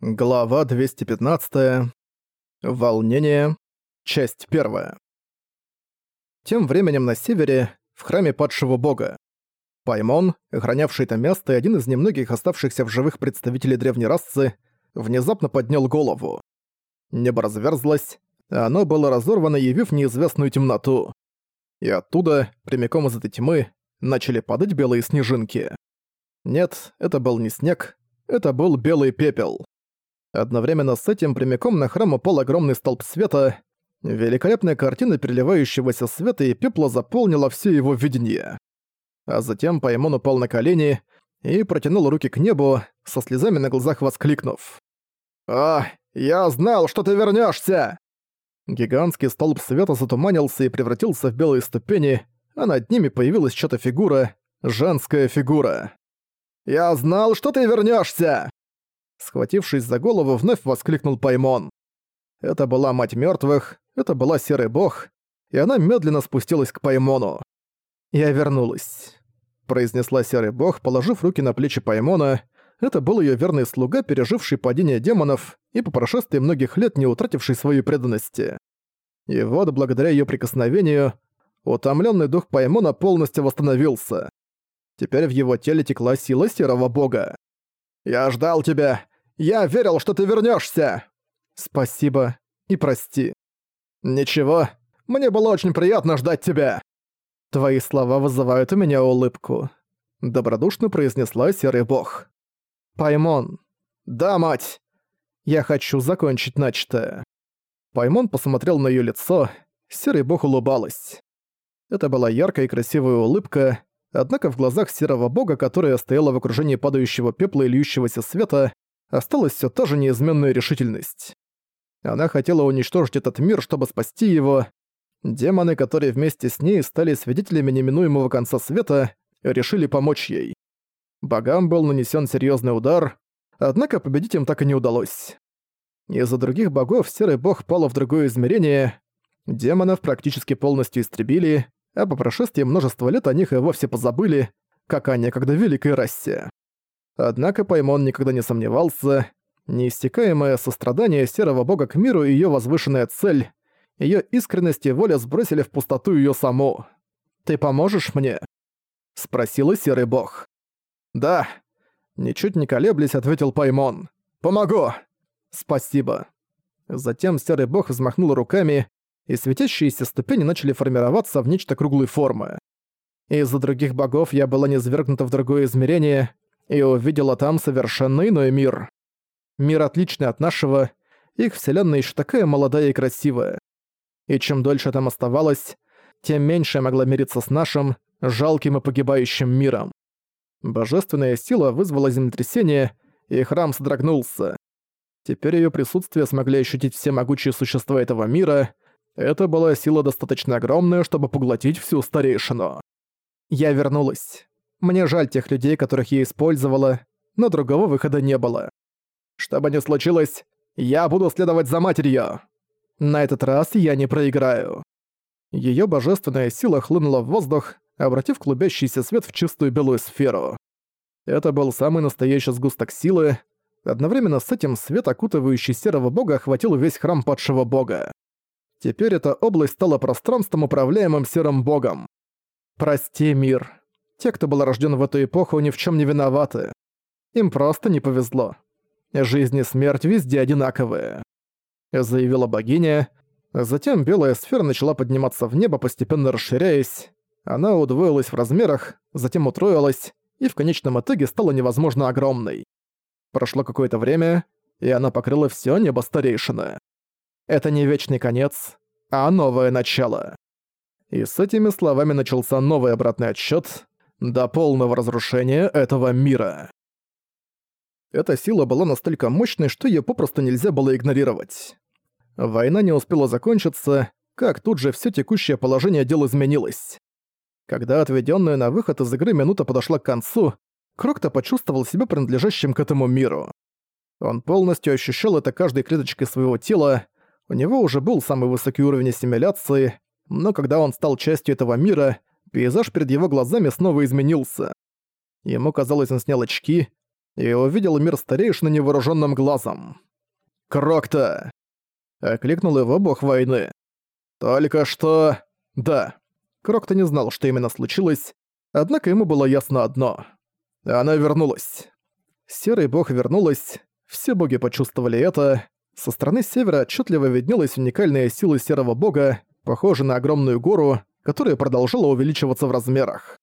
Глава 215. Волнение. Часть 1. Тем временем на севере, в храме падшего бога. Паймон, охранявший это место и один из немногих оставшихся в живых представителей древней расы, внезапно поднял голову. Небо разверзлось, а оно было разорвано, явив неизвестную темноту. И оттуда, прямиком из этой тьмы, начали падать белые снежинки. Нет, это был не снег, это был белый пепел. Одновременно с этим прямиком на храм упал огромный столб света. Великолепная картина переливающегося света и пепла заполнила все его видение. А затем Паймон упал на колени и протянул руки к небу, со слезами на глазах воскликнув. «А, я знал, что ты вернешься! Гигантский столб света затуманился и превратился в белые ступени, а над ними появилась чья-то фигура, женская фигура. «Я знал, что ты вернешься! Схватившись за голову, вновь воскликнул Паймон. Это была мать мертвых, это была Серый Бог, и она медленно спустилась к Паймону. «Я вернулась», — произнесла Серый Бог, положив руки на плечи Паймона. Это был ее верный слуга, переживший падение демонов и по прошествии многих лет не утративший своей преданности. И вот, благодаря ее прикосновению, утомленный дух Паймона полностью восстановился. Теперь в его теле текла сила Серого Бога. «Я ждал тебя! Я верил, что ты вернешься. «Спасибо и прости». «Ничего, мне было очень приятно ждать тебя». «Твои слова вызывают у меня улыбку», — добродушно произнесла Серый Бог. «Паймон». «Да, мать!» «Я хочу закончить начатое». Паймон посмотрел на ее лицо, Серый Бог улыбалась. Это была яркая и красивая улыбка, Однако в глазах серого бога, которая стояла в окружении падающего пепла и льющегося света, осталась все та же неизменная решительность. Она хотела уничтожить этот мир, чтобы спасти его. Демоны, которые вместе с ней стали свидетелями неминуемого конца света, решили помочь ей. Богам был нанесен серьезный удар, однако победить им так и не удалось. Из-за других богов серый бог пал в другое измерение, демонов практически полностью истребили, а по прошествии множества лет о них и вовсе позабыли, как о некогда великой расе. Однако Паймон никогда не сомневался, неистекаемое сострадание серого бога к миру и её возвышенная цель, её искренность и воля сбросили в пустоту её саму. «Ты поможешь мне?» — спросил серый бог. «Да», — ничуть не колеблясь, ответил Паймон. «Помогу!» «Спасибо». Затем серый бог взмахнул руками, и светящиеся ступени начали формироваться в нечто круглой формы. Из-за других богов я была низвергнута в другое измерение и увидела там совершенно иной мир. Мир отличный от нашего, их вселенная еще такая молодая и красивая. И чем дольше там оставалось, тем меньше могла мириться с нашим, жалким и погибающим миром. Божественная сила вызвала землетрясение, и храм содрогнулся. Теперь ее присутствие смогли ощутить все могучие существа этого мира — это была сила достаточно огромная, чтобы поглотить всю старейшину. Я вернулась. Мне жаль тех людей, которых я использовала, но другого выхода не было. Что бы ни случилось, я буду следовать за матерью. На этот раз я не проиграю. Её божественная сила хлынула в воздух, обратив клубящийся свет в чистую белую сферу. Это был самый настоящий сгусток силы. Одновременно с этим свет, окутывающий серого бога, охватил весь храм падшего бога. Теперь эта область стала пространством, управляемым серым богом. Прости, мир. Те, кто был рожден в эту эпоху, ни в чем не виноваты. Им просто не повезло. Жизнь и смерть везде одинаковые. Заявила богиня. Затем белая сфера начала подниматься в небо, постепенно расширяясь. Она удвоилась в размерах, затем утроилась, и в конечном итоге стала невозможно огромной. Прошло какое-то время, и она покрыла все небо старейшины. Это не вечный конец, а новое начало. И с этими словами начался новый обратный отсчет до полного разрушения этого мира. Эта сила была настолько мощной, что ее попросту нельзя было игнорировать. Война не успела закончиться, как тут же все текущее положение дел изменилось. Когда отведенная на выход из игры минута подошла к концу, Крокто почувствовал себя принадлежащим к этому миру. Он полностью ощущал это каждой клеточкой своего тела, у него уже был самый высокий уровень ассимиляции, но когда он стал частью этого мира, пейзаж перед его глазами снова изменился. Ему казалось, он снял очки, и увидел мир старейшины невооруженным глазом. «Крокта!» — окликнул его бог войны. «Только что...» «Да». Крокта не знал, что именно случилось, однако ему было ясно одно. Она вернулась. Серый бог вернулась, все боги почувствовали это. Со стороны севера отчетливо виднелась уникальная сила серого бога, похожая на огромную гору, которая продолжала увеличиваться в размерах.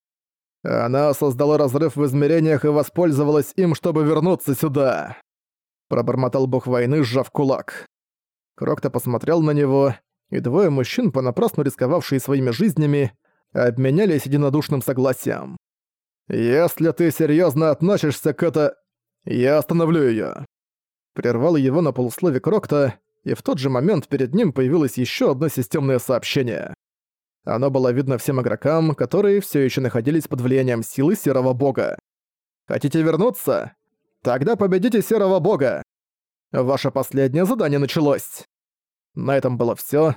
Она создала разрыв в измерениях и воспользовалась им, чтобы вернуться сюда. Пробормотал бог войны, сжав кулак. Крокто посмотрел на него, и двое мужчин, понапрасну рисковавшие своими жизнями, обменялись единодушным согласием. «Если ты серьезно относишься к это, я остановлю ее. Прервал его на полуслове Крокта, и в тот же момент перед ним появилось еще одно системное сообщение. Оно было видно всем игрокам, которые все еще находились под влиянием силы Серого Бога. «Хотите вернуться? Тогда победите Серого Бога! Ваше последнее задание началось!» На этом было все.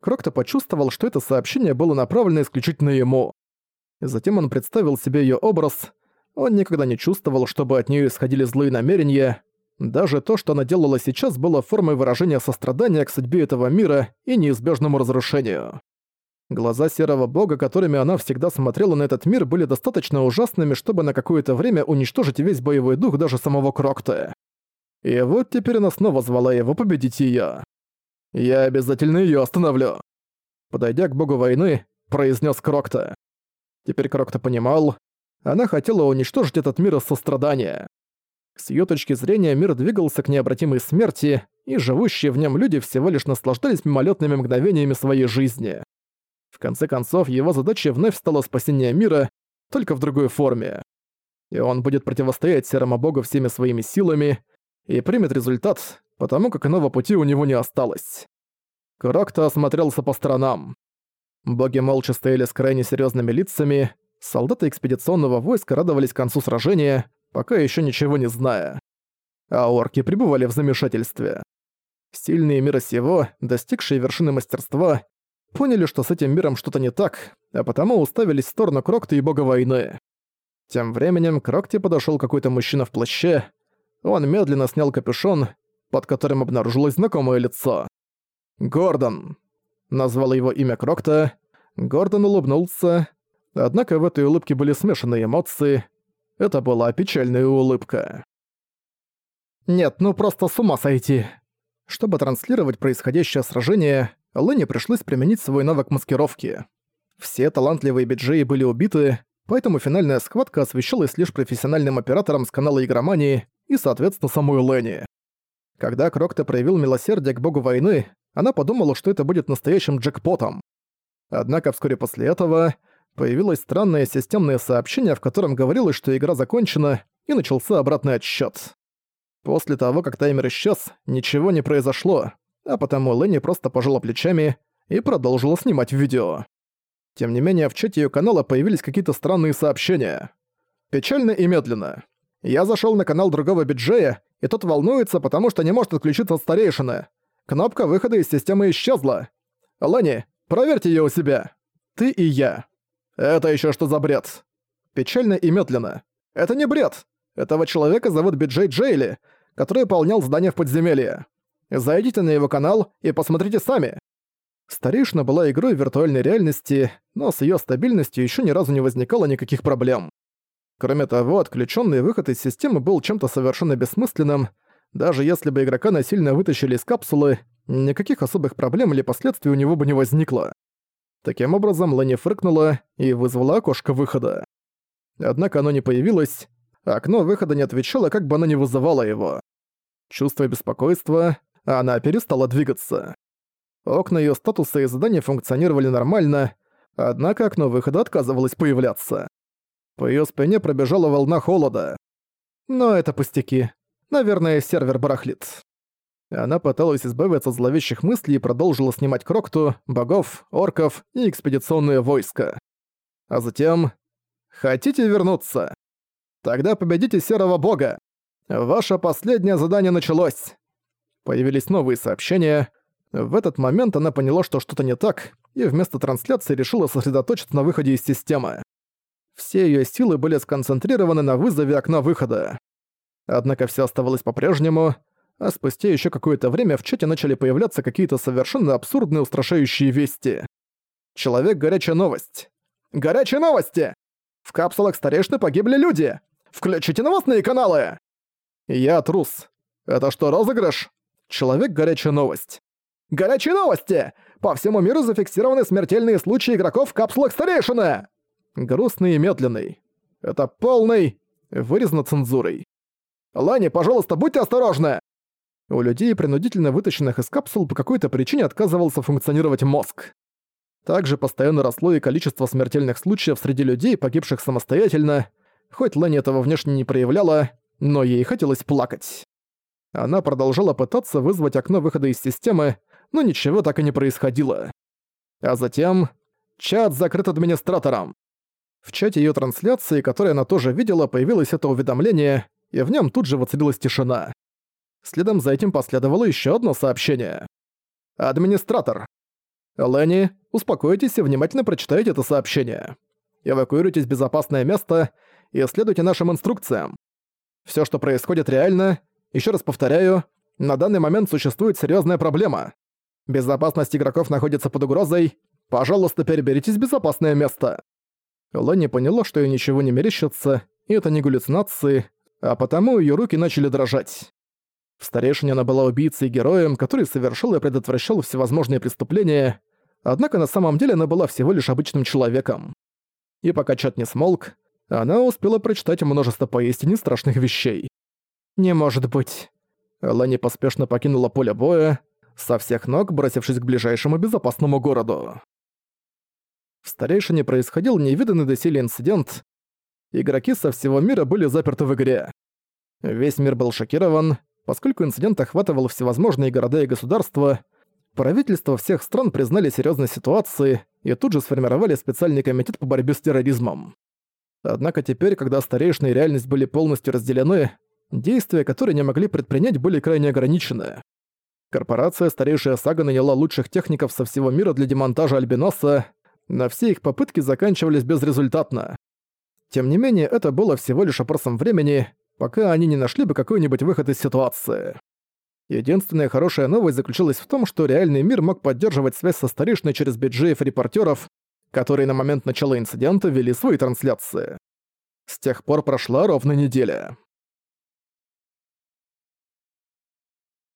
Крокто почувствовал, что это сообщение было направлено исключительно ему. Затем он представил себе ее образ. Он никогда не чувствовал, чтобы от нее исходили злые намерения. Даже то, что она делала сейчас, было формой выражения сострадания к судьбе этого мира и неизбежному разрушению. Глаза серого бога, которыми она всегда смотрела на этот мир, были достаточно ужасными, чтобы на какое-то время уничтожить весь боевой дух даже самого Крокта. И вот теперь она снова звала его победить её. «Я обязательно её остановлю!» Подойдя к богу войны, произнес Крокта. Теперь Крокта понимал, она хотела уничтожить этот мир из сострадания. С её точки зрения мир двигался к необратимой смерти, и живущие в нем люди всего лишь наслаждались мимолетными мгновениями своей жизни. В конце концов, его задачей вновь стало спасение мира, только в другой форме. И он будет противостоять Серому Богу всеми своими силами и примет результат, потому как иного пути у него не осталось. Крокто осмотрелся по сторонам. Боги молча стояли с крайне серьезными лицами, солдаты экспедиционного войска радовались концу сражения, пока еще ничего не зная. А орки пребывали в замешательстве. Сильные мира сего, достигшие вершины мастерства, поняли, что с этим миром что-то не так, а потому уставились в сторону Крокта и бога войны. Тем временем к Крокте подошёл какой-то мужчина в плаще. Он медленно снял капюшон, под которым обнаружилось знакомое лицо. «Гордон», — назвал его имя Крокта. Гордон улыбнулся, однако в этой улыбке были смешанные эмоции. Это была печальная улыбка. «Нет, ну просто с ума сойти!» Чтобы транслировать происходящее сражение, Лене пришлось применить свой навык маскировки. Все талантливые биджеи были убиты, поэтому финальная схватка освещалась лишь профессиональным оператором с канала Игромании и, соответственно, самой Ленни. Когда Крокта проявил милосердие к богу войны, она подумала, что это будет настоящим джекпотом. Однако вскоре после этого появилось странное системное сообщение, в котором говорилось, что игра закончена, и начался обратный отсчет. После того, как таймер исчез, ничего не произошло, а потому Ленни просто пожала плечами и продолжила снимать видео. Тем не менее, в чате её канала появились какие-то странные сообщения. Печально и медленно. Я зашёл на канал другого биджея, и тот волнуется, потому что не может отключиться от старейшины. Кнопка выхода из системы исчезла. Ленни, проверьте её у себя. Ты и я. Это ещё что за бред? Печально и медленно. Это не бред. Этого человека зовут Биджей Джейли, который выполнял задание в подземелье. Зайдите на его канал и посмотрите сами. Старейшина была игрой виртуальной реальности, но с её стабильностью ещё ни разу не возникало никаких проблем. Кроме того, отключённый выход из системы был чем-то совершенно бессмысленным. Даже если бы игрока насильно вытащили из капсулы, никаких особых проблем или последствий у него бы не возникло. Таким образом, Ленни фыркнула и вызвала окошко выхода. Однако оно не появилось, окно выхода не отвечало, как бы оно ни вызывало его. Чувствуя она перестала двигаться. Окна её статуса и задания функционировали нормально, однако окно выхода отказывалось появляться. По её спине пробежала волна холода. Но это пустяки. Наверное, сервер барахлит. Она пыталась избавиться от зловещих мыслей и продолжила снимать Крокту, богов, орков и экспедиционные войска. А затем... «Хотите вернуться? Тогда победите Серого Бога! Ваше последнее задание началось!» Появились новые сообщения. В этот момент она поняла, что что-то не так, и вместо трансляции решила сосредоточиться на выходе из системы. Все её силы были сконцентрированы на вызове окна выхода. Однако все оставалось по-прежнему, а спустя еще какое-то время в чате начали появляться какие-то совершенно абсурдные устрашающие вести. Человек горячая новость. Горячие новости! В капсулах старейшины погибли люди! Включите новостные каналы! Я трус. Это что, розыгрыш? Человек горячая новость. Горячие новости! По всему миру зафиксированы смертельные случаи игроков в капсулах старейшины! Грустный и медленный. Это полный... Вырезано цензурой. Лани, пожалуйста, будьте осторожны! У людей, принудительно вытащенных из капсул, по какой-то причине отказывался функционировать мозг. Также постоянно росло и количество смертельных случаев среди людей, погибших самостоятельно, хоть Лэнни этого внешне не проявляла, но ей хотелось плакать. Она продолжала пытаться вызвать окно выхода из системы, но ничего так и не происходило. А затем... Чат закрыт администратором. В чате её трансляции, которую она тоже видела, появилось это уведомление, и в нём тут же воцарилась тишина. Следом за этим последовало ещё одно сообщение. «Администратор. Ленни, успокойтесь и внимательно прочитайте это сообщение. Эвакуируйтесь в безопасное место и следуйте нашим инструкциям. Всё, что происходит реально, ещё раз повторяю, на данный момент существует серьёзная проблема. Безопасность игроков находится под угрозой. Пожалуйста, переберитесь в безопасное место. Ленни поняла, что ей ничего не мерещится, и это не галлюцинации, а потому её руки начали дрожать. В старейшине она была убийцей и героем, который совершил и предотвращал всевозможные преступления, однако на самом деле она была всего лишь обычным человеком. И пока чат не смолк, она успела прочитать множество поистине страшных вещей. «Не может быть». Лани поспешно покинула поле боя, со всех ног бросившись к ближайшему безопасному городу. В Старейшине происходил невиданный доселе инцидент. Игроки со всего мира были заперты в игре. Весь мир был шокирован, поскольку инцидент охватывал всевозможные города и государства, Правительства всех стран признали серьезность ситуации и тут же сформировали специальный комитет по борьбе с терроризмом. Однако теперь, когда старейшины и реальность были полностью разделены, действия, которые не могли предпринять, были крайне ограничены. Корпорация Старейшая Сага наняла лучших техников со всего мира для демонтажа Альбиноса, но все их попытки заканчивались безрезультатно. Тем не менее, это было всего лишь вопросом времени, пока они не нашли бы какой-нибудь выход из ситуации. Единственная хорошая новость заключалась в том, что реальный мир мог поддерживать связь со старейшиной через биджеев-репортеров, которые на момент начала инцидента вели свои трансляции. С тех пор прошла ровно неделя.